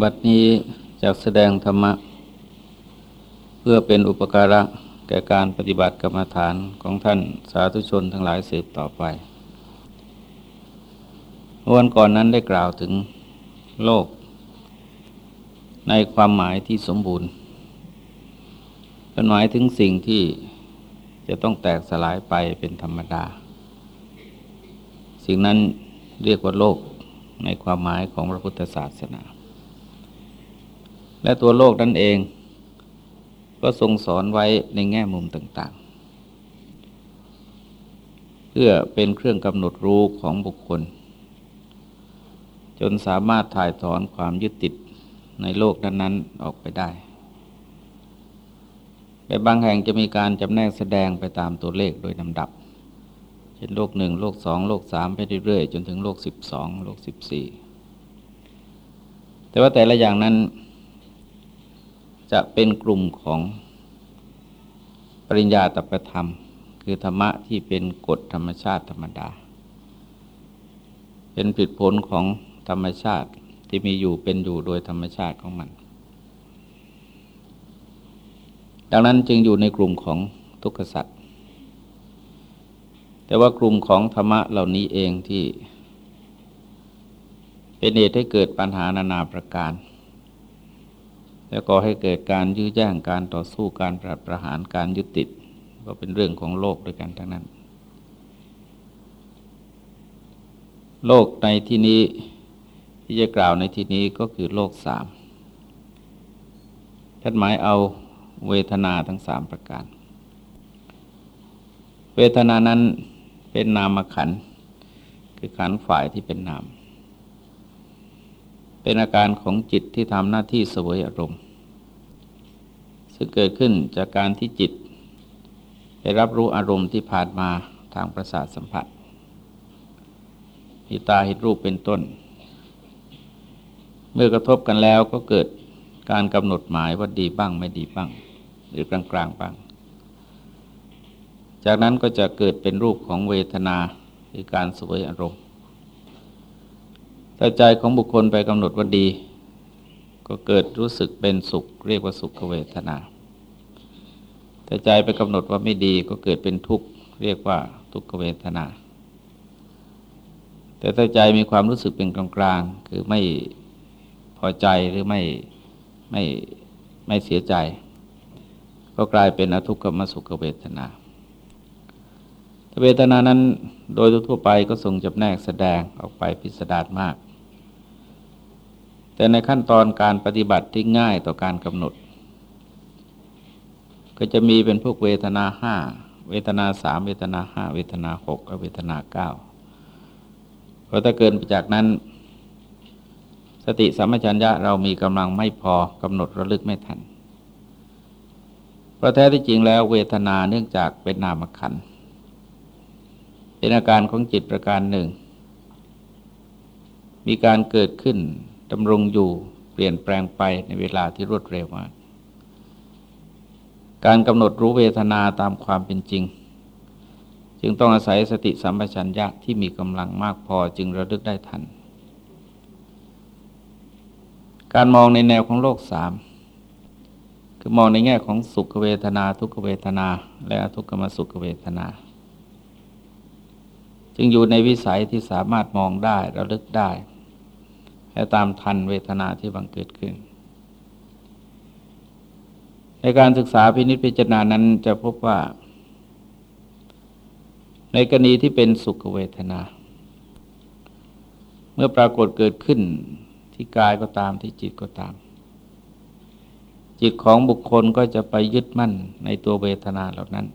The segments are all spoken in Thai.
บัดนี้จากแสดงธรรมะ เพื่อเป็นอุปการะแก่การปฏิบัติกรรมฐานของท่านสาธุชนทั้งหลายสืบต่อไปวันก่อนนั้นได้กล่าวถึงโลก ในความหมายที่สมบูรณ์เป็นหมายถึงสิ่งที่จะต้องแตกสลายไปเป็นธรรมดา สิ่งนั้นเรียกว่าโลกในความหมายของพระพุทธศาสนา และตัวโลกนั่นเอง ก็ทรงสอนไว้ในแง่มุมต่างๆ เพื่อเป็นเครื่องกำหนดรู้ของบุคคล จนสามารถถ่ายถอนความยึดติดในโลกนั้นๆออกไปได้ แต่บางแห่งจะมีการจำแนกแสดงไปตามตัวเลขโดยลำดับ เช่นโลกหนึ่งโลกสองโลกสามไปเรื่อยๆ จนถึงโลกสิบสองโลกสิบสี่แต่ว่าแต่ละอย่างนั้น จะเป็นกลุ่มของปริญญาตประธรรม คือธรรมะที่เป็นกฎธรรมชาติธรรมดา เป็นผลผลของธรรมชาติที่มีอยู่เป็นอยู่โดยธรรมชาติของมัน ดังนั้นจึงอยู่ในกลุ่มของทุกขสัตว์แต่ว่ากลุ่มของธรรมะเหล่านี้เองที่เป็นเหตุให้เกิดปัญหานานาประการ แล้วก็ให้เกิดการยื้อแย่งการต่อสู้การปราบประหารการยึดติดก็เป็นเรื่องของโลกด้วยกันทั้งนั้น โลกในที่นี้ที่จะกล่าวในที่นี้ก็คือโลกสามท่านหมายเอาเวทนาทั้งสามประการ เวทนานั้นเป็นนามขันคือขันฝ่ายที่เป็นนาม เป็นอาการของจิตที่ทำหน้าที่สวยอารมณ์ ซึ่งเกิดขึ้นจากการที่จิต ได้รับรู้อารมณ์ที่ผ่านมาทางประสาทสัมผัสมีตาเห็นรูปเป็นต้น เมื่อกระทบกันแล้วก็เกิดการกำหนดหมายว่าดีบ้างไม่ดีบ้าง หรือกลางๆบ้าง จากนั้นก็จะเกิดเป็นรูปของเวทนาคือการสวยอารมณ์ ถ้าใจของบุคคลไปกำหนดว่าดี ก็เกิดรู้สึกเป็นสุข เรียกว่าสุขเวทนาแต่ใจไปกำหนดว่าไม่ดีก็เกิดเป็นทุกข์เรียกว่าทุกขเวทนา แต่ถ้าใจมีความรู้สึกเป็นกลางๆคือไม่พอใจหรือไม่ไม่ไม่เสียใจ ก็กลายเป็นอทุกขมสุขเวทนาเวทนานั้นโดยทั่วไปก็ทรงจำแนกแสดงออกไปพิสดารมาก แต่ในขั้นตอนการปฏิบัติที่ง่ายต่อการกำหนด ก็จะมีเป็นพวกเวทนาห้าเวทนาสามเวทนาห้าเวทนาหกและเวทนาเก้าเพราะถ้าเกินไปจากนั้น สติสัมปชัญญะเรามีกำลังไม่พอกำหนดระลึกไม่ทันเพราะแท้ที่จริงแล้วเวทนาเนื่องจากเป็นนามขันเป็นอาการของจิตประการหนึ่ง มีการเกิดขึ้น ดำรงอยู่เปลี่ยนแปลงไปในเวลาที่รวดเร็วมาก การกำหนดรู้เวทนาตามความเป็นจริง จึงต้องอาศัยสติสัมปชัญญะที่มีกำลังมากพอจึงระลึกได้ทัน การมองในแนวของโลกสามคือมองในแง่ของสุขเวทนา ทุกขเวทนา และทุกขมสุขเวทนา จึงอยู่ในวิสัยที่สามารถมองได้ระลึกได้ และตามทันเวทนาที่บังเกิดขึ้น ในการศึกษาพินิจพิจารณานั้นจะพบว่า ในกรณีที่เป็นสุขเวทนา เมื่อปรากฏเกิดขึ้นที่กายก็ตามที่จิตก็ตาม จิตของบุคคลก็จะไปยึดมั่นในตัวเวทนาเหล่านั้น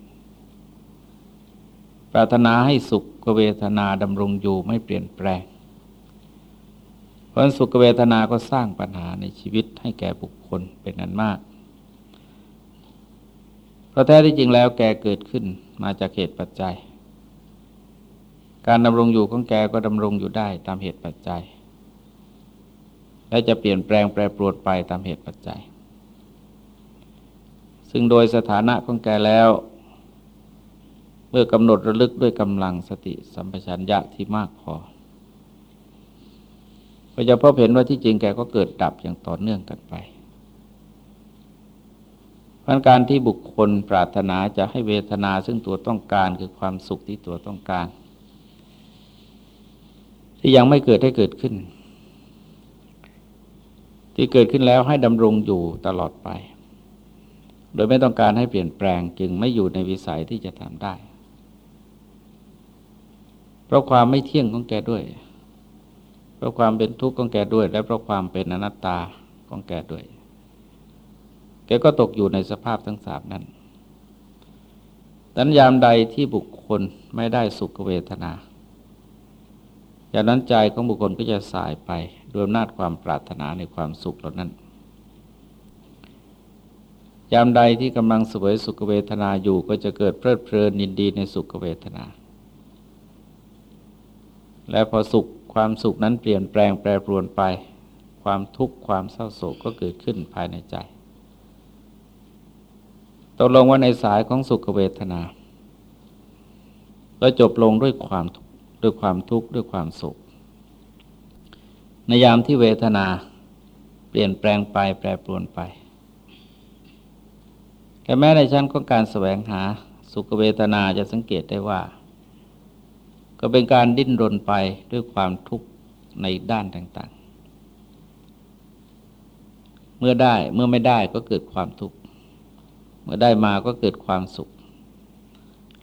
ปรารถนาให้สุขเวทนาดำรงอยู่ไม่เปลี่ยนแปลง ราะสุขเวทนาก็สร้างปัญหาในชีวิตให้แก่บุคคลเป็นอันมาก เพราะแท้ที่จริงแล้วแกเกิดขึ้นมาจากเหตุปัจจัย การดำรงอยู่ของแกก็ดำรงอยู่ได้ตามเหตุปัจจัย และจะเปลี่ยนแปลงแปรปรวนไปตามเหตุปัจจัย ซึ่งโดยสถานะของแกแล้ว เมื่อกำหนดระลึกด้วยกำลังสติสัมปชัญญะที่มากพอ กก็จะพบเห็นว่าที่จริงแกก็เกิดดับอย่างต่อเนื่องกันไปพันการที่บุคคลปรารถนาจะให้เวทนาซึ่งตัวต้องการคือความสุขที่ตัวต้องการ ที่ยังไม่เกิดให้เกิดขึ้น ที่เกิดขึ้นแล้วให้ดำรงอยู่ตลอดไป โดยไม่ต้องการให้เปลี่ยนแปลงจึงไม่อยู่ในวิสัยที่จะทำได้ เพราะความไม่เที่ยงของแกด้วย เพราะความเป็นทุกข์ของแกด้วย และเพราะความเป็นอนัตตาของแกด้วย แกก็ตกอยู่ในสภาพทั้งสามนั้นดันยามใดที่บุคคลไม่ได้สุขเวทนาจากนั้นใจของบุคคลก็จะสายไปด้วยอำนาจความปรารถนาในความสุขเหล่านั้น ยามใดที่กำลังสวยสุขเวทนาอยู่ก็จะเกิดเพลิดเพลินยินดีในสุขเวทนา และพอสุข ความสุขนั้นเปลี่ยนแปลงแปรปรวนไป ความทุกข์ความเศร้าโศกก็เกิดขึ้นภายในใจตกลงว่าในสายของสุขเวทนา ก็จบลงด้วยความด้วยความทุกข์ด้วยความสุข ในยามที่เวทนาเปลี่ยนแปลงไปแปรปรวนไป แต่แม้ในชั้นของการแสวงหาสุขเวทนาจะสังเกตได้ว่า ก็เป็นการดิ้นรนไปด้วยความทุกข์ในด้านต่างๆ เมื่อได้เมื่อไม่ได้ก็เกิดความทุกข์ เมื่อได้มาก็เกิดความสุข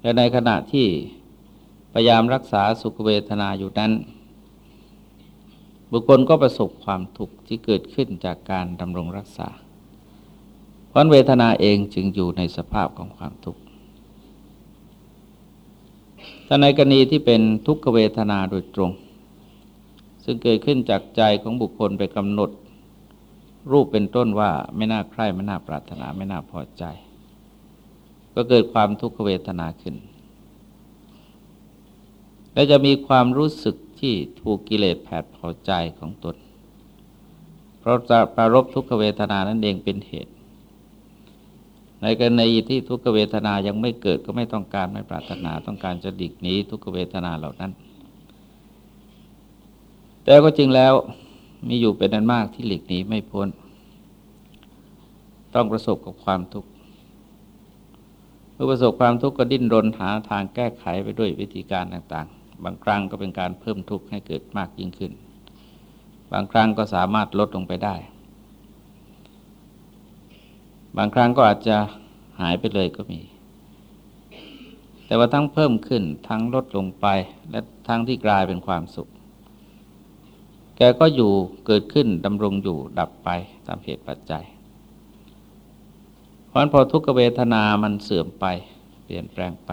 และในขณะที่พยายามรักษาสุขเวทนาอยู่นั้น บุคคลก็ประสบความทุกข์ที่เกิดขึ้นจากการดำรงรักษาเพราะเวทนาเองจึงอยู่ในสภาพของความทุกข์ แต่ในกรณีที่เป็นทุกขเวทนาโดยตรง ซึ่งเกิดขึ้นจากใจของบุคคลไปกำหนด รูปเป็นต้นว่าไม่น่าใคร่ไม่น่าปรารถนาไม่น่าพอใจ ก็เกิดความทุกขเวทนาขึ้น และจะมีความรู้สึกที่ถูกกิเลสแผดเผาใจของตน เพราะจะปรารบทุกขเวทนานั่นเองเป็นเหตุ ในกรณีที่ทุกขเวทนายังไม่เกิดก็ไม่ต้องการไม่ปรารถนาต้องการจะดิกหนีทุกขเวทนาเหล่านั้น แต่ก็จริงแล้วมีอยู่เป็นนั้นมากที่หลีกหนีไม่พ้น ต้องประสบกับความทุกข์เมื่อประสบความทุกข์ก็ดิ้นรนหาทางแก้ไขไปด้วยวิธีการต่างๆ บางครั้งก็เป็นการเพิ่มทุกข์ให้เกิดมากยิ่งขึ้น บางครั้งก็สามารถลดลงไปได้ บางครั้งก็อาจจะหายไปเลยก็มี แต่ว่าทั้งเพิ่มขึ้นทั้งลดลงไป และทั้งที่กลายเป็นความสุข แกก็อยู่เกิดขึ้นดำรงอยู่ดับไปตามเหตุปัจจัย เพราะพอทุกขเวทนามันเสื่อมไป เปลี่ยนแปลงไป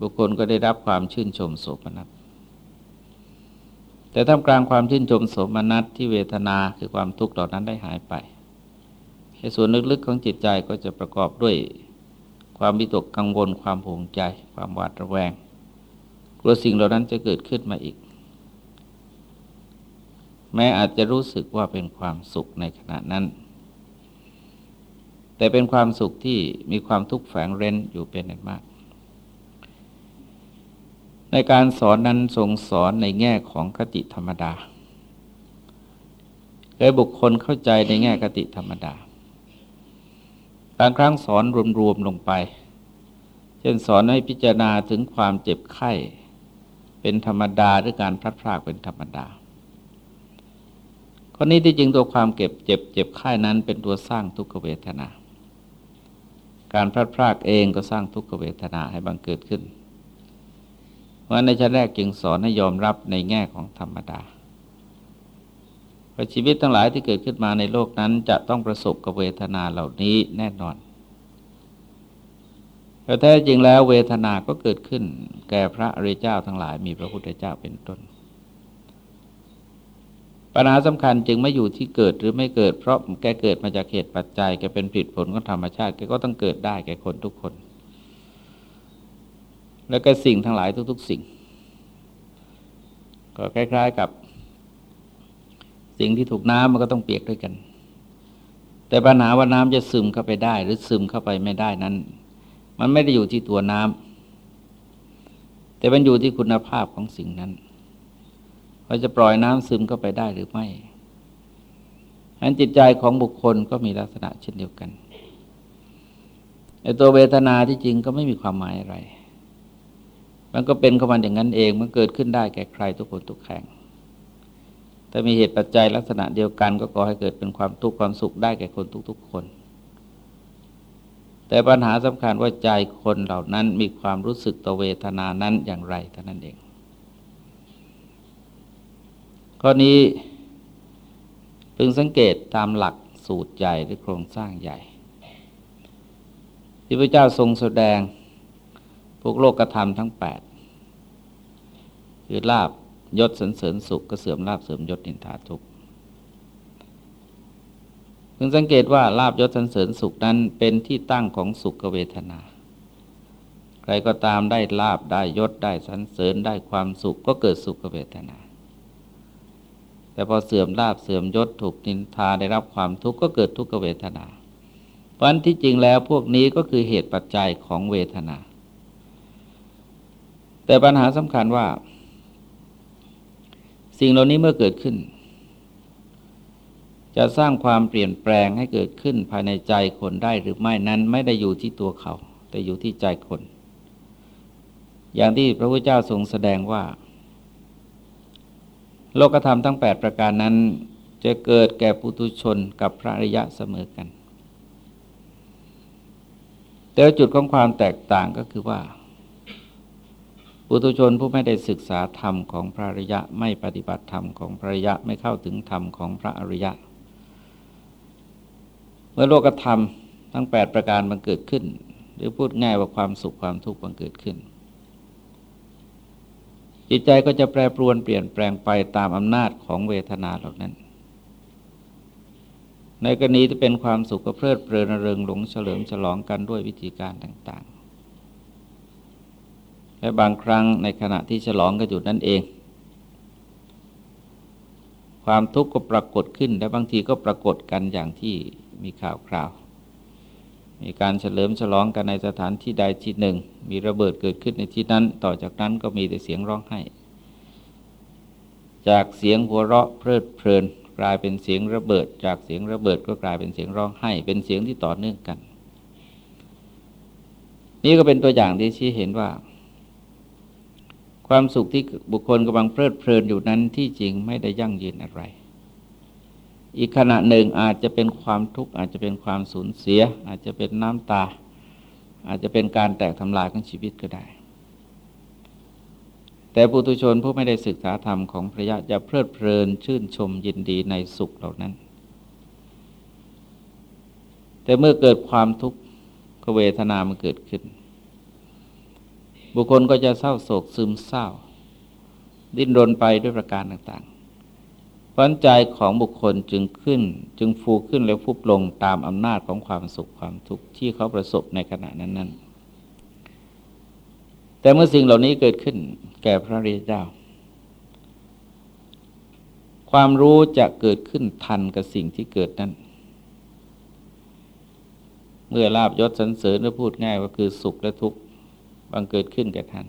บุคคลก็ได้รับความชื่นชมโสมนัสแต่ท่ามกลางความชื่นชมโสมนัสที่เวทนาคือความทุกข์เหล่านั้นได้หายไป ในส่วนลึกๆของจิตใจก็จะประกอบด้วยความวิตกกังวลความห่วงใจ ความหวาดระแวง กลัวสิ่งเหล่านั้นจะเกิดขึ้นมาอีก แม้อาจจะรู้สึกว่าเป็นความสุขในขณะนั้น แต่เป็นความสุขที่มีความทุกข์แฝงเร้นอยู่เป็นอันมาก ในการสอนนั้นทรงสอนในแง่ของคติธรรมดาเคยบุคคลเข้าใจในแง่คติธรรมดา บางครั้งสอนรวมๆลงไป เช่นสอนให้พิจารณาถึงความเจ็บไข้ เป็นธรรมดาหรือการพลัดพรากเป็นธรรมดาข้อนี้ที่จริงตัวความเก็บเจ็บเจ็บไข้นั้นเป็นตัวสร้างทุกขเวทนา การพลาดพลาดเองก็สร้างทุกขเวทนาให้บังเกิดขึ้น เพราะในชั้นแรกจึงสอนให้ยอมรับในแง่ของธรรมดา ราะชีวิตทั้งหลายที่เกิดขึ้นมาในโลกนั้นจะต้องประสบกับเวทนาเหล่านี้แน่นอน แต่แท้จริงแล้วเวทนาก็เกิดขึ้น แก่พระอริยเจ้าทั้งหลายมีพระพุทธเจ้าเป็นต้น ปัญหาสำคัญจึงไม่อยู่ที่เกิดหรือไม่เกิด เพราะแกเกิดมาจากเหตุปัจจัยแกเป็นผิดผลของธรรมชาติแกก็ต้องเกิดได้แก่คนทุกคน แล้วก็สิ่งทั้งหลายทุก ๆ สิ่ง ก็คล้าย ๆ กับ สิ่งที่ถูกน้ำมันก็ต้องเปียกด้วยกัน แต่ปัญหาว่าน้ำจะซึมเข้าไปได้ หรือซึมเข้าไปไม่ได้นั้น มันไม่ได้อยู่ที่ตัวน้ำแต่มันอยู่ที่คุณภาพของสิ่งนั้นเราจะปล่อยน้ำซึมเข้าไปได้หรือไม่อันจิตใจของบุคคลก็มีลักษณะเช่นเดียวกันในตัวเวทนาที่จริงก็ไม่มีความหมายอะไร มันก็เป็นของมันอย่างนั้นเอง มันเกิดขึ้นได้แก่ใครทุกคนทุกแข่ง แต่มีเหตุปัจจัยลักษณะเดียวกันก็ก่อให้เกิดเป็นความทุกข์ความสุขได้แก่คนทุกๆคน แต่ปัญหาสำคัญว่าใจคนเหล่านั้นมีความรู้สึกต่อเวทนานั้นอย่างไรเท่านั้นเอง ข้อนี้พึงสังเกตตามหลักสูตรใหญ่หรือโครงสร้างใหญ่ ที่พระเจ้าทรงแสดงพวกโลกธรรมทั้งแปดคือลาบ ยศสันเสริญสุขก็เสื่อมลาบเสื่อมยศนินทาทุกพึงสังเกตว่าลาบยศสันเสริญสุขนั้นเป็นที่ตั้งของสุขเวทนา ใครก็ตามได้ลาบได้ยศได้สันเสริญได้ความสุขก็เกิดสุขเวทนา แต่พอเสื่อมลาบเสื่อมยศถูกนินทาได้รับความทุกข์ก็เกิดทุกขเวทนาเพราะฉะนั้นที่จริงแล้วพวกนี้ก็คือเหตุปัจจัยของเวทนา แต่ปัญหาสำคัญว่า สิ่งเหล่านี้เมื่อเกิดขึ้น จะสร้างความเปลี่ยนแปลงให้เกิดขึ้นภายในใจคนได้หรือไม่นั้นไม่ได้อยู่ที่ตัวเขา แต่อยู่ที่ใจคน อย่างที่พระพุทธเจ้าทรงแสดงว่า โลกธรรมทั้ง 8 ประการนั้น จะเกิดแก่ปุถุชนกับพระอริยะเสมอกัน แต่จุดของความแตกต่างก็คือว่า ปุถุชนผู้ไม่ได้ศึกษาธรรมของพระอริยะไม่ปฏิบัติธรรมของพระอริยะไม่เข้าถึงธรรมของพระอริยะ เมื่อโลกธรรมทั้ง 8 ประการมันเกิดขึ้น หรือพูดง่ายว่าความสุขความทุกข์มันเกิดขึ้น จิตใจก็จะแปรปรวนเปลี่ยนแปลงไปตามอำนาจของเวทนาเหล่านั้น ในกรณีที่เป็นความสุขก็เพลิดเพลินเริงหลงเฉลิมฉลองกันด้วยวิธีการต่าง และบางครั้งในขณะที่ฉลองกันอยู่นั่นเอง ความทุกข์ก็ปรากฏขึ้นและบางทีก็ปรากฏกันอย่างที่มีข่าวคราว มีการเฉลิมฉลองกันในสถานที่ใดที่หนึ่ง มีระเบิดเกิดขึ้นในที่นั้น ต่อจากนั้นก็มีแต่เสียงร้องไห้ จากเสียงหัวเราะเพลิดเพลิน กลายเป็นเสียงระเบิด จากเสียงระเบิดก็กลายเป็นเสียงร้องไห้ เป็นเสียงที่ต่อเนื่องกัน นี่ก็เป็นตัวอย่างที่ชี้เห็นว่า ความสุขที่บุคคลกำลังเพลิดเพลินอยู่นั้นที่จริงไม่ได้ยั่งยืนอะไร อีกขณะหนึ่งอาจจะเป็นความทุกข์อาจจะเป็นความสูญเสีย อาจจะเป็นน้ำตา อาจจะเป็นการแตกทำลายของชีวิตก็ได้ แต่ปุถุชนผู้ไม่ได้ศึกษาธรรมของพระยะจะเพลิดเพลินชื่นชมยินดีในสุขเหล่านั้น แต่เมื่อเกิดความทุกข์เวทนามันเกิดขึ้น บุคคลก็จะเศร้าโศกซึมเศร้า ดิ้นรนไปด้วยประการต่างๆพันใจของบุคคลจึงขึ้น จึงฟูขึ้นแล้วฟุบลงตามอำนาจของความสุขความทุกข์ที่เขาประสบในขณะนั้น ๆ แต่เมื่อสิ่งเหล่านี้เกิดขึ้น แก่พระริยเจ้า ความรู้จะเกิดขึ้นทันกับสิ่งที่เกิดนั้นเมื่อลาบยศสันเสริญและพูดง่ายว่าคือสุขและทุกข์ บังเกิดขึ้นแก่ท่าน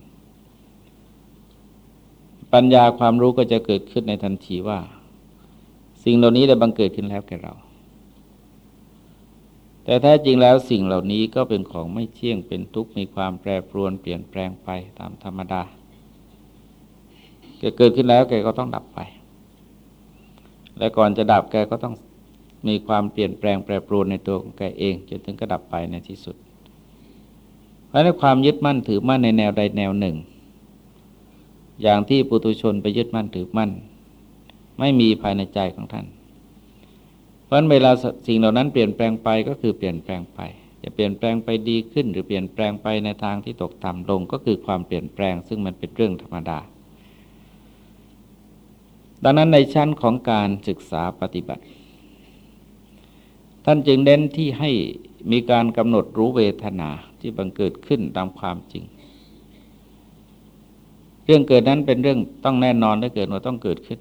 ปัญญาความรู้ก็จะเกิดขึ้นในทันทีว่า สิ่งเหล่านี้ได้บังเกิดขึ้นแล้วแก่เรา แต่แท้จริงแล้วสิ่งเหล่านี้ก็เป็นของไม่เที่ยงเป็นทุกข์มีความแปรปรวนเปลี่ยนแปลงไปตามธรรมดาแกเกิดขึ้นแล้วแกก็ต้องดับไป และก่อนจะดับแกก็ต้องมีความเปลี่ยนแปลงแปรปรวนในตัวของแกเองจนถึงกระดับไปในที่สุด เพราะในความยึดมั่นถือมั่นในแนวใดแนวหนึ่ง อย่างที่ปุตุชนไปยึดมั่นถือมั่น ไม่มีภายในใจของท่าน เพราะเวลาสิ่งเหล่านั้นเปลี่ยนแปลงไปก็คือเปลี่ยนแปลงไป จะเปลี่ยนแปลงไปดีขึ้น หรือเปลี่ยนแปลงไปในทางที่ตกต่ำลงก็คือความเปลี่ยนแปลง ซึ่งมันเป็นเรื่องธรรมดา ดังนั้นในชั้นของการศึกษาปฏิบัติ ท่านจึงเน้นที่ให้ มีการกำหนดรู้เวทนาที่บังเกิดขึ้นตามความจริง เรื่องเกิดนั้นเป็นเรื่องต้องแน่นอนถ้าเกิดว่าต้องเกิดขึ้น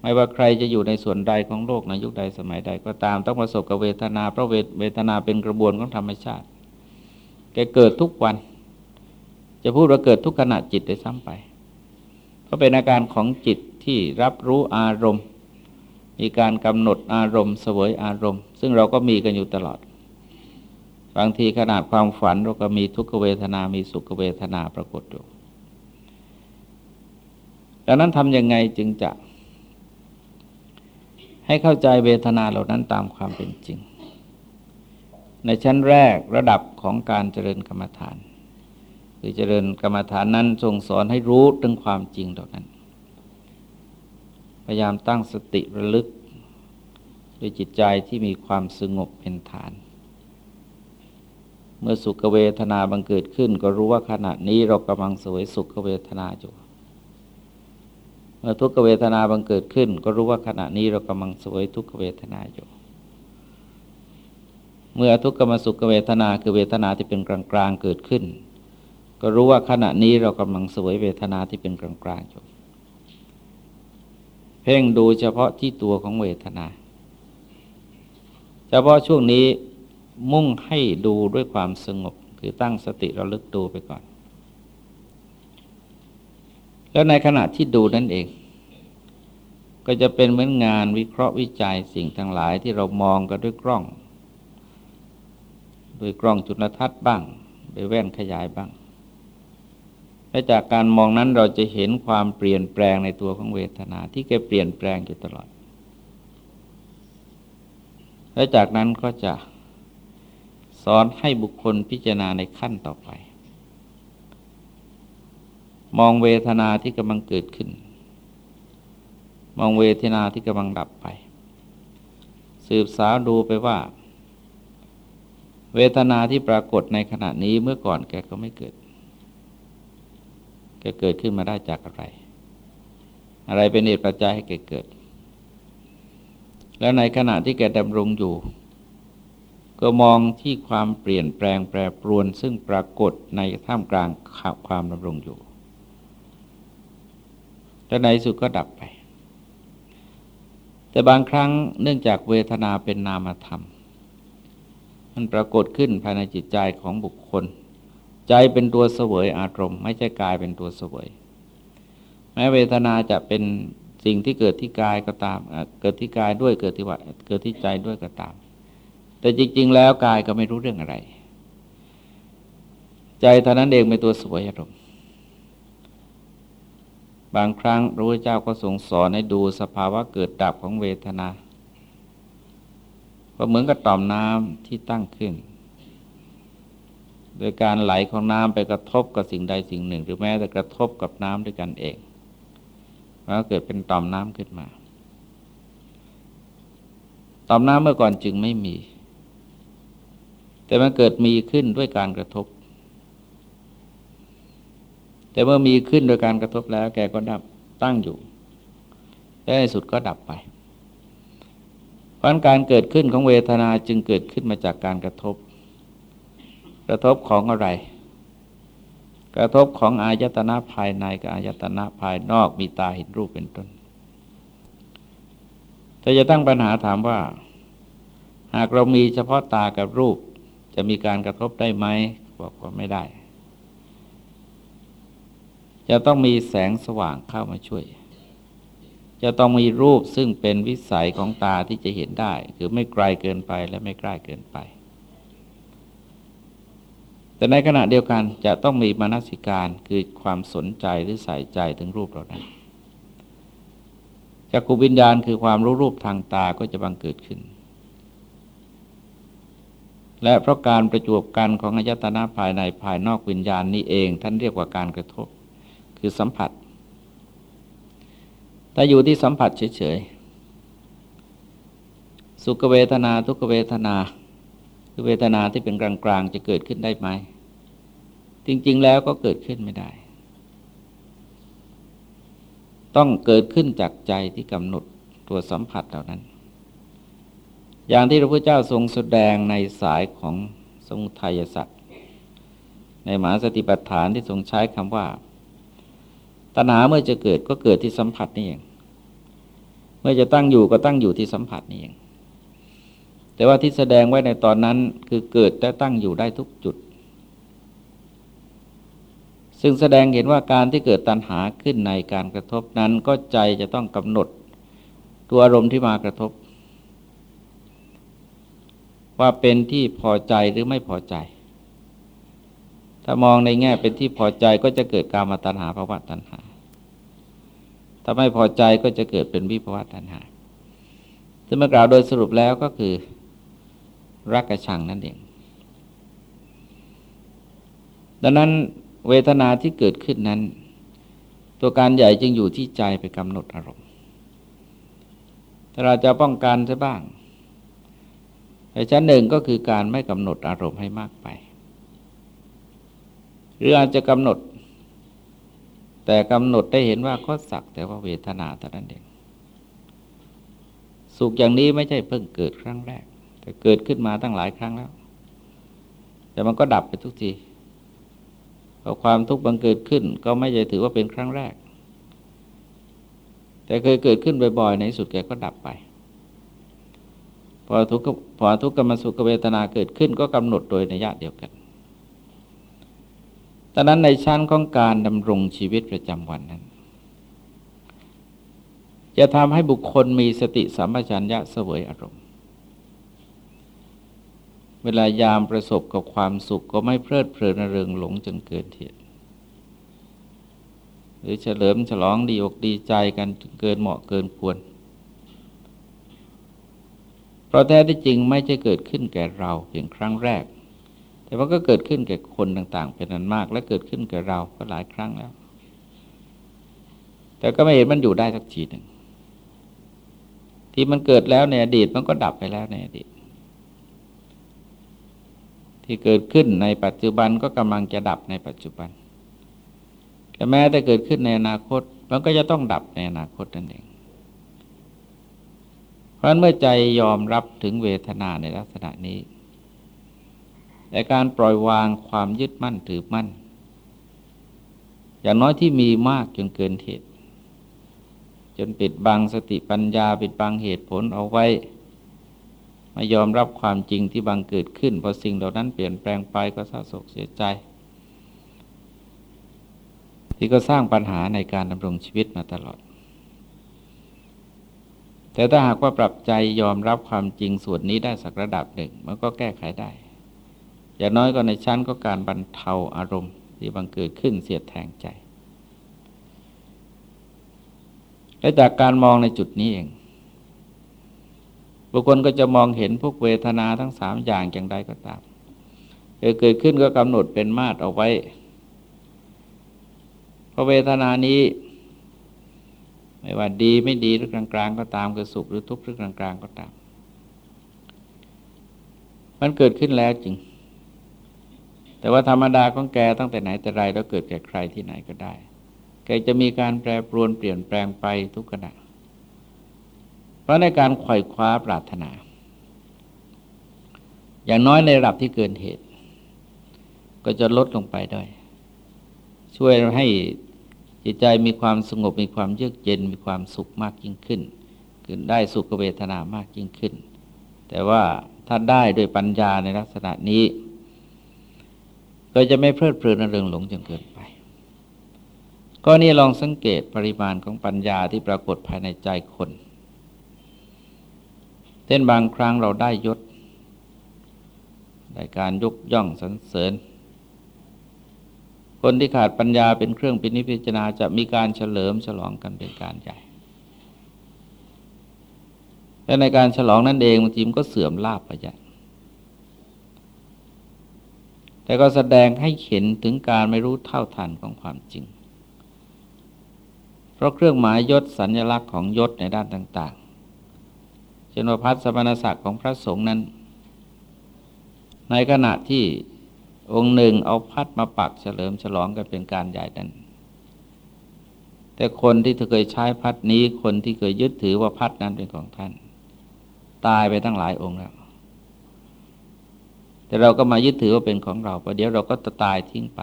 ไม่ว่าใครจะอยู่ในส่วนใดของโลกในยุคใดสมัยใดก็ตามต้องประสบกับเวทนาเพราะเวทนาเป็นกระบวนของธรรมชาติ แกเกิดทุกวัน จะพูดว่าเกิดทุกขณะจิตได้ซ้ำไป เพก็เป็นอาการของจิตที่รับรู้อารมณ์ มีการกำหนดอารมณ์เสวยอารมณ์ ซึ่งเราก็มีกันอยู่ตลอด บางทีขนาดความฝันเราก็มีทุกขเวทนา มีสุขเวทนาปรากฏอยู่ดังนั้นทำยังไงจึงจะให้เข้าใจเวทนาเหล่านั้นตามความเป็นจริง ในชั้นแรกระดับของการเจริญกรรมฐาน คือเจริญกรรมฐานนั้นทรงสอนให้รู้ถึงความจริงเหล่านั้น พยายามตั้งสติระลึกด้วยจิตใจที่มีความสงบเป็นฐาน เมื่อสุขเวทนาบังเกิดขึ้น ก็รู้ว่าขณะนี้เรากำลังสวยสุขเวทนาอยู่ เมื่อทุกขเวทนาบังเกิดขึ้น ก็รู้ว่าขณะนี้เรากำลังสวยทุกขเวทนาอยู่ เมื่อทุกขมสุขเวทนาคือเวทนาที่เป็นกลางๆเกิดขึ้น ก็รู้ว่าขณะนี้เรากำลังสวยเวทนาที่เป็นกลางๆอยู่ พ่งดูเฉพาะที่ตัวของเวทนา เฉพาะช่วงนี้มุ่งให้ดูด้วยความสงบ คือตั้งสติเราลึกดูไปก่อน แล้วในขณะที่ดูนั่นเอง ก็จะเป็นเหมือนงานวิเคราะห์วิจัยสิ่งทั้งหลายที่เรามองกันด้วยกล้องโดยกล้องจุลทรรศน์บ้างโดยแว่นขยายบ้าง และจากการมองนั้นเราจะเห็นความเปลี่ยนแปลงในตัวของเวทนาที่แกเปลี่ยนแปลงอยู่ตลอด และจากนั้นก็จะสอนให้บุคคลพิจารณาในขั้นต่อไป มองเวทนาที่กำลังเกิดขึ้น มองเวทนาที่กำลังดับไป สืบสาวดูไปว่า เวทนาที่ปรากฏในขณะนี้เมื่อก่อนแกก็ไม่เกิด แกเกิดขึ้นมาได้จากอะไร อะไรเป็นเหตุปัจจัยให้แกเกิด แล้วในขณะที่แกดำรงอยู่ ก็มองที่ความเปลี่ยนแปลงแปรปรวน ซึ่งปรากฏในท่ามกลางความดำรงอยู่แล้วในสุดก็ดับไป แต่บางครั้งเนื่องจากเวทนาเป็นนามธรรมมันปรากฏขึ้นภายในจิตใจของบุคคล ใจเป็นตัวเสวยอารมณ์ ไม่ใช่กายเป็นตัวเสวย แม้เวทนาจะเป็นสิ่งที่เกิดที่กายก็ตาม เกิดที่กายด้วยเกิดที่ว่าเกิดที่ใจด้วยก็ตาม แต่จริง ๆ แล้วกายก็ไม่รู้เรื่องอะไร ใจเท่านั้นเองเป็นตัวสวยอารมณ์บางครั้งพระพุทธเจ้าก็ทรงสอนให้ดูสภาวะเกิดดับของเวทนา ก็เหมือนกับต่อมน้ำที่ตั้งขึ้น โดยการไหลของน้ำไปกระทบกับสิ่งใดสิ่งหนึ่ง หรือแม้แต่กระทบกับน้ำด้วยกันเองมันก็เกิดเป็นต่อมน้ำขึ้นมา ต่อมน้ำเมื่อก่อนจึงไม่มี แต่มันเกิดมีขึ้นด้วยการกระทบ แต่เมื่อมีขึ้นโดยการกระทบแล้ว แกก็ดับตั้งอยู่และในสุดก็ดับไปเพราะการเกิดขึ้นของเวทนาจึงเกิดขึ้นมาจากการกระทบ กระทบของอะไร กระทบของอายตนะภายในกับอายตนะภายนอกมีตาเห็นรูปเป็นต้นถ้าจะตั้งปัญหาถามว่า หากเรามีเฉพาะตากับรูป จะมีการกระทบได้ไหมบอกว่าไม่ได้ จะต้องมีแสงสว่างเข้ามาช่วย จะต้องมีรูปซึ่งเป็นวิสัยของตาที่จะเห็นได้ คือไม่ไกลเกินไปและไม่ใกล้เกินไป แต่ในขณะเดียวกันจะต้องมีมนสิการคือความสนใจหรือใส่ใจถึงรูปเรานั้นจักขุวิญญาณคือความรู้รูปทางตาก็จะบังเกิดขึ้น และเพราะการประจวบกันของอายตนะภายในภายนอกวิญญาณนี้เอง ท่านเรียกว่าการกระทบ คือสัมผัส แต่อยู่ที่สัมผัสเฉยๆ สุขเวทนาทุกเวทนา คือเวทนาที่เป็นกลางๆจะเกิดขึ้นได้ไหม จริง ๆ แล้วก็เกิดขึ้นไม่ได้ ต้องเกิดขึ้นจากใจที่กำหนดตัวสัมผัสเหล่านั้น อย่างที่พระพุทธเจ้าทรงแสดงในสายของสมุทัยสัตว์ในหมาสติปัฏฐานที่ทรงใช้คำว่า ตัณหาเมื่อจะเกิดก็เกิดที่สัมผัสนี่เอง เมื่อจะตั้งอยู่ก็ตั้งอยู่ที่สัมผัสนี่เอง แต่ว่าที่แสดงไว้ในตอนนั้นคือเกิดและตั้งอยู่ได้ทุกจุด ซึ่งแสดงเห็นว่าการที่เกิดตัณหาขึ้นในการกระทบนั้นก็ใจจะต้องกำหนดตัวอารมณ์ที่มากระทบ ว่าเป็นที่พอใจหรือไม่พอใจ ถ้ามองในแง่เป็นที่พอใจก็จะเกิดการมาตัณหาภาวะตัณหา ถ้าไม่พอใจก็จะเกิดเป็นวิภาวะตัณหาซึ่งเมื่อกล่าวโดยสรุปแล้วก็คือ รักกระชังนั่นเอง ดังนั้นเวทนาที่เกิดขึ้นนั้น ตัวการใหญ่จึงอยู่ที่ใจไปกำหนดอารมณ์ถ้าเราจะป้องกันซะบ้างแต่ชั้นหนึ่งก็คือการไม่กำหนดอารมณ์ให้มากไป หรืออาจจะกำหนด แต่กำหนดได้เห็นว่าก็สักแต่ว่าเวทนาแต่นั้นเอง สุขอย่างนี้ไม่ใช่เพิ่งเกิดครั้งแรก เกิดขึ้นมาตั้งหลายครั้งแล้ว แต่มันก็ดับไปทุกทีพอความทุกข์บังเกิดขึ้น ก็ไม่ใช่ถือว่าเป็นครั้งแรก แต่เคยเกิดขึ้นบ่อยๆ ในสุดแกก็ดับไป พอทุกข์พอทุกข์กรรมสุขเวทนาเกิดขึ้น ก็กำหนดโดยในญาติเดียวกันตอนนั้นในชั้นของการดำรงชีวิตประจำวันนั้น จะทำให้บุคคลมีสติสัมปชัญญะเสวยอารมณ์ เวลายามประสบกับความสุขก็ไม่เพลิดเพลินเริงหลงจนเกินเหตุหรือเฉลิมฉลองดีอกดีใจกันเกินเหมาะเกินควร เพราะแท้ที่จริงไม่ใช่เกิดขึ้นแก่เราเพียงครั้งแรก แต่ว่าก็เกิดขึ้นแก่คนต่างๆ เป็นอันมาก และเกิดขึ้นแก่เราก็หลายครั้งแล้ว แต่ก็ไม่เห็นมันอยู่ได้สักทีหนึ่งที่มันเกิดแล้วในอดีตมันก็ดับไปแล้วในอดีต ที่เกิดขึ้นในปัจจุบันก็กำลังจะดับในปัจจุบัน แต่แม้แต่เกิดขึ้นในอนาคต มันก็จะต้องดับในอนาคตนั่นเอง เพราะนั้นเมื่อใจยอมรับถึงเวทนาในลักษณะนี้แต่การปล่อยวางความยึดมั่นถือมั่น อย่างน้อยที่มีมากจนเกินเหตุ จนปิดบังสติปัญญาปิดบังเหตุผลเอาไว้ ไม่ยอมรับความจริงที่บังเกิดขึ้นพอสิ่งเหล่านั้นเปลี่ยนแปลงไปก็เศร้าโศกเสียใจ ที่ก็สร้างปัญหาในการดำรงชีวิตมาตลอด แต่ถ้าหากว่าปรับใจยอมรับความจริงส่วนนี้ได้สักระดับหนึ่ง มันก็แก้ไขได้ อย่างน้อยก็ในชั้นก็การบรรเทาอารมณ์ที่บังเกิดขึ้นเสียดแทงใจและจากการมองในจุดนี้เอง บุคคลก็จะมองเห็นพวกเวทนาทั้งสามอย่างอย่างใดก็ตามเกิดขึ้นก็กำหนดเป็นมาตรเอาไว้เพราะเวทนานี้ ไม่ว่าดีไม่ดีหรือกลางๆ ก็ตามคือสุขหรือทุกข์หรือกลางๆก็ตาม มันเกิดขึ้นแล้วจริง แต่ว่าธรรมดาของแกตั้งแต่ไหนแต่ไรแล้วเกิดแก่ใครที่ไหนก็ได้ แกจะมีการแปรปรวนเปลี่ยนแปลงไปทุกขณะ ราะในการไขว่คว้าปรารถนา อย่างน้อยในระดับที่เกินเหตุ ก็จะลดลงไปด้วย ช่วยให้จิตใจมีความสงบมีความเยือกเย็นมีความสุขมากยิ่งขึ้นขึ้นได้สุขเวทนามากยิ่งขึ้น แต่ว่าถ้าได้โดยปัญญาในลักษณะนี้ ก็จะไม่เพลิดเพลินเริงหลงจนเกินไปก็นี่ลองสังเกตปริมาณของปัญญาที่ปรากฏภายในใจคน เช่นบางครั้งเราได้ยศ ได้การยกย่องสรรเสริญ คนที่ขาดปัญญาเป็นเครื่องปินิพิจนาจะมีการเฉลิมฉลองกันเป็นการใหญ่แต่ในการฉลองนั่นเองบางทีมก็เสื่อมลาบไปใหญ่แต่ก็แสดงให้เห็นถึงการไม่รู้เท่าทันของความจริง เพราะเครื่องหมายยศสัญลักษณ์ของยศในด้านต่าง เช่นว่าพัฒสมณศักดิ์ของพระสงฆ์นั้น ในขณะที่องค์หนึ่งเอาพัดมาปักเฉลิมฉลองกันเป็นการใหญ่นั้นแต่คนที่เคยใช้พัดนี้คนที่เคยยึดถือว่าพัดนั้นเป็นของท่าน ตายไปตั้งหลายองค์แล้ว แต่เราก็มายึดถือว่าเป็นของเราประเดี๋ยวเราก็จะตายทิ้งไป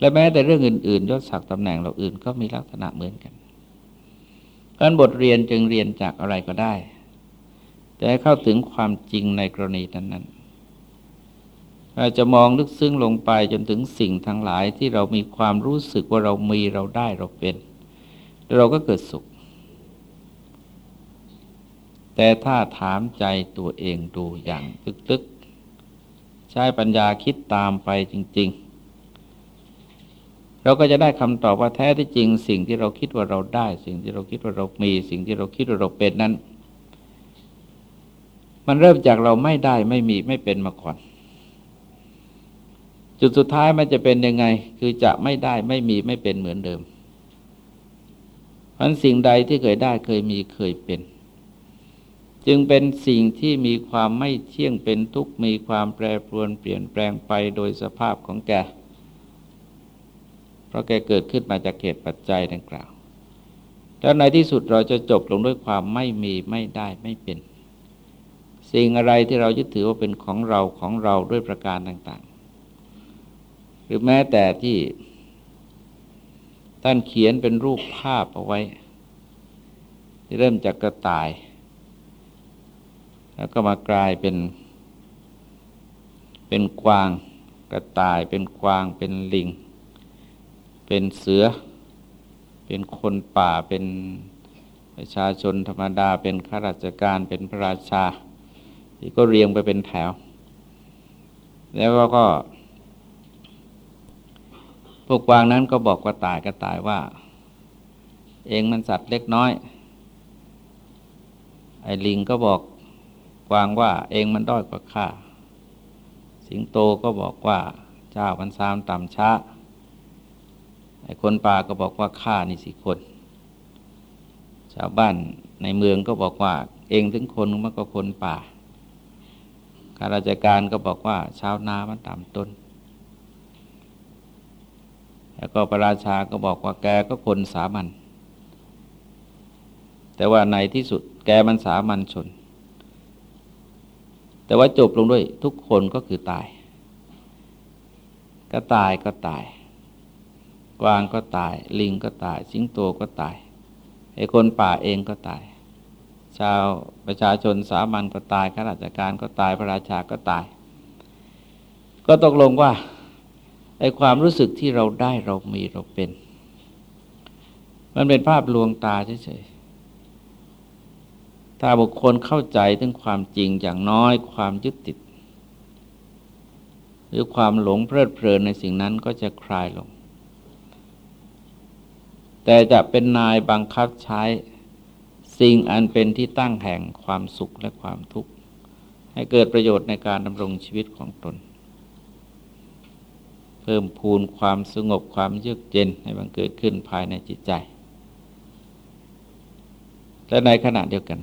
และแม้แต่เรื่องอื่นๆยศศักดิ์ตำแหน่งเราอื่นก็มีลักษณะเหมือนกัน การบทเรียนจึงเรียนจากอะไรก็ได้ แต่เข้าถึงความจริงในกรณีนั้นเราจะมองลึกซึ้งลงไปจนถึงสิ่งทั้งหลายที่เรามีความรู้สึกว่าเรามีเราได้เราเป็นเราก็เกิดสุข แต่ถ้าถามใจตัวเองดูอย่างตึกๆ ใช้ปัญญาคิดตามไปจริง ๆ เราก็จะได้คำตอบว่าแท้ที่จริง สิ่งที่เราคิดว่าเราได้ สิ่งที่เราคิดว่าเรามี สิ่งที่เราคิดว่าเราเป็นนั้น มันเริ่มจากเราไม่ได้ไม่มีไม่เป็นมาก่อน จุดสุดท้ายมันจะเป็นยังไง คือจะไม่ได้ไม่มีไม่เป็นเหมือนเดิมเพราะสิ่งใดที่เคยได้เคยมีเคยเป็น จึงเป็นสิ่งที่มีความไม่เที่ยงเป็นทุกข์มีความแปรปรวนเปลี่ยนแปลงไปโดยสภาพของแก เพราะแกเกิดขึ้นมาจากเหตุปัจจัยดังกล่าว แล้วในที่สุดเราจะจบลงด้วยความไม่มีไม่ได้ไม่เป็น สิ่งอะไรที่เรายึดถือว่าเป็นของเราของเราด้วยประการต่างๆ หรือแม้แต่ที่ท่านเขียนเป็นรูปภาพเอาไว้ ที่เริ่มจากกระต่าย แล้วก็มากลายเป็น เป็นกวาง กระต่ายเป็นกวางเป็นลิง เป็นเสือ เป็นคนป่า เป็นประชาชนธรรมดา เป็นข้าราชการ เป็นพระราชา ที่ก็เรียงไปเป็นแถว แล้วก็ พวกวางนั้นก็บอกว่าตายก็ตายว่า เองมันสัตว์เล็กน้อย ไอ้ลิงก็บอกกวางว่า เองมันด้อยกว่าข้า สิงโตก็บอกว่าเจ้ามันซามต่ำช้า ไอ้คนป่าก็บอกว่าข้านี่สิคน ชาวบ้านในเมืองก็บอกว่า เองถึงคนมันก็คนป่าข้าราชการก็บอกว่า ชาวนามันต่ำต้น แล้วก็พระราชาก็บอกว่าแกก็คนสามัญแต่ว่าในที่สุดแกมันสามัญชน แต่ว่าจบลงด้วยทุกคนก็คือตาย ก็ตายก็ตาย วางก็ตาย ลิงก็ตาย สิงโตก็ตายไอ้คนป่าเองก็ตาย ชาวประชาชนสามัญก็ตายข้าราชการก็ตายพระราชาก็ตาย ก็ตกลงว่าไอ้ความรู้สึกที่เราได้เรามีเราเป็น มันเป็นภาพลวงตาเฉยๆถ้าบุคคลเข้าใจถึงความจริงอย่างน้อยความยึดติด หรือความหลงเพลิดเพลินในสิ่งนั้นก็จะคลายลง แต่จะเป็นนายบังคับใช้สิ่งอันเป็นที่ตั้งแห่งความสุขและความทุกข์ ให้เกิดประโยชน์ในการดำรงชีวิตของตน เพิ่มพูนความสงบความเยือกเย็นให้มันเกิดขึ้นภายในจิตใจ และในขณะเดียวกัน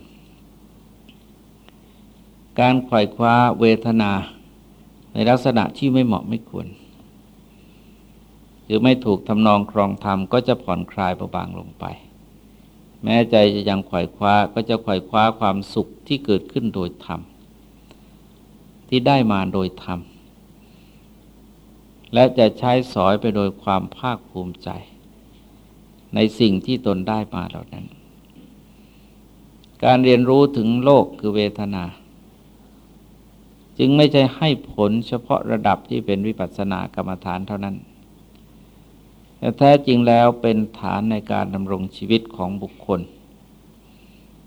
การไขว่คว้าเวทนาในลักษณะที่ไม่เหมาะไม่ควร หรือไม่ถูกทำนองครองธรรมก็จะผ่อนคลายเบาบางลงไป แม้ใจจะยังขว่คว้าก็จะขว่คว้าความสุขที่เกิดขึ้นโดยธรรมที่ได้มาโดยธรรมและจะใช้สอยไปโดยความภาคภูมิใจ ในสิ่งที่ตนได้มาเหล่านั้น การเรียนรู้ถึงโลกคือเวทนา จึงไม่ใช่ให้ผลเฉพาะระดับที่เป็นวิปัสสนากรรมฐานเท่านั้น แต่แท้จริงแล้วเป็นฐานในการดำรงชีวิตของบุคคล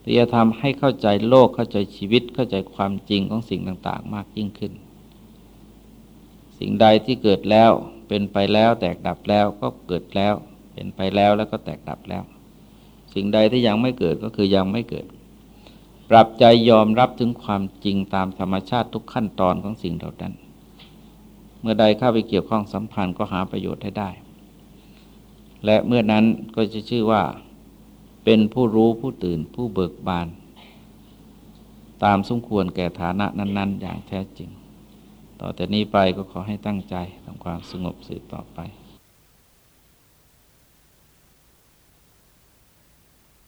ที่จะทำให้เข้าใจโลกเข้าใจชีวิตเข้าใจความจริงของสิ่งต่างๆ มากยิ่งขึ้น สิ่งใดที่เกิดแล้วเป็นไปแล้วแตกดับแล้วก็เกิดแล้ว เป็นไปแล้วแล้วก็แตกดับแล้ว สิ่งใดที่ยังไม่เกิดก็คือยังไม่เกิด ปรับใจยอมรับถึงความจริงตามธรรมชาติทุกขั้นตอนของสิ่งเหล่านั้น เมื่อใดเข้าไปเกี่ยวข้องสัมพันธ์ก็หาประโยชน์ให้ได้ และเมื่อนั้นก็จะชื่อว่า เป็นผู้รู้ผู้ตื่นผู้เบิกบาน ตามสมควรแก่ฐานะนั้น ๆ อย่างแท้จริง ต่อแต่นี้ไปก็ขอให้ตั้งใจทำความสงบสืบต่อไป